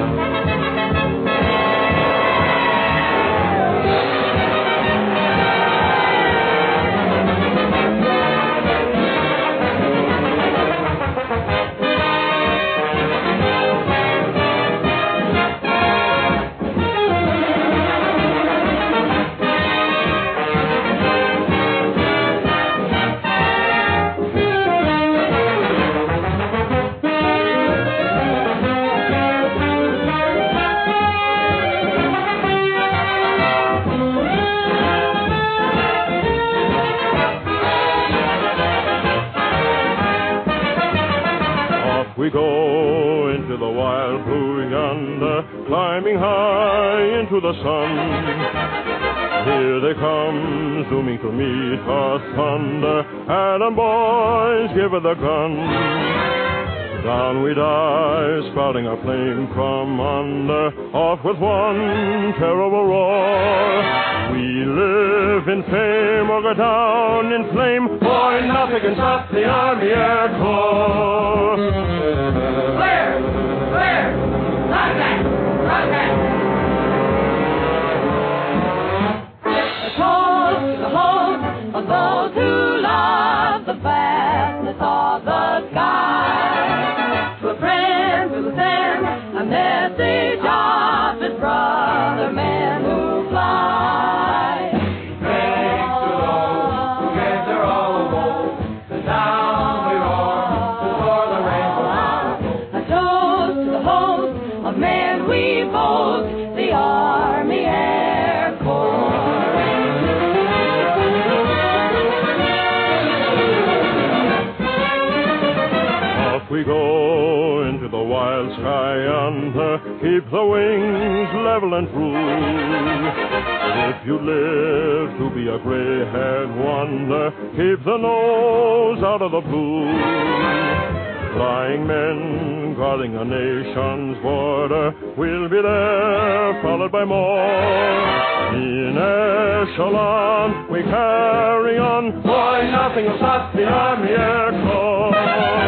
Off we go into the wild blue yonder, climbing high into the sun. Here they come, zooming to meet us thunder. Adam boys, give her the gun. Down we dive, spouting a flame from under, off with one terrible roar. We live in fame or go down in flame. Boy, nothing can stop the Army Air Corps. Those who love the vastness of the sky. To a friend who sends a message of his brother men who fly. Thanks to those who their all a woe, and down we roar to soar the rainbow. A toast to the host of men we boast, wild yonder. Keep the wings level and true. If you live to be a gray-haired wonder, keep the nose out of the blue. Flying men guarding a nation's border, we'll be there, followed by more. In echelon, we carry on. Boy, nothing will stop the Army Air Corps.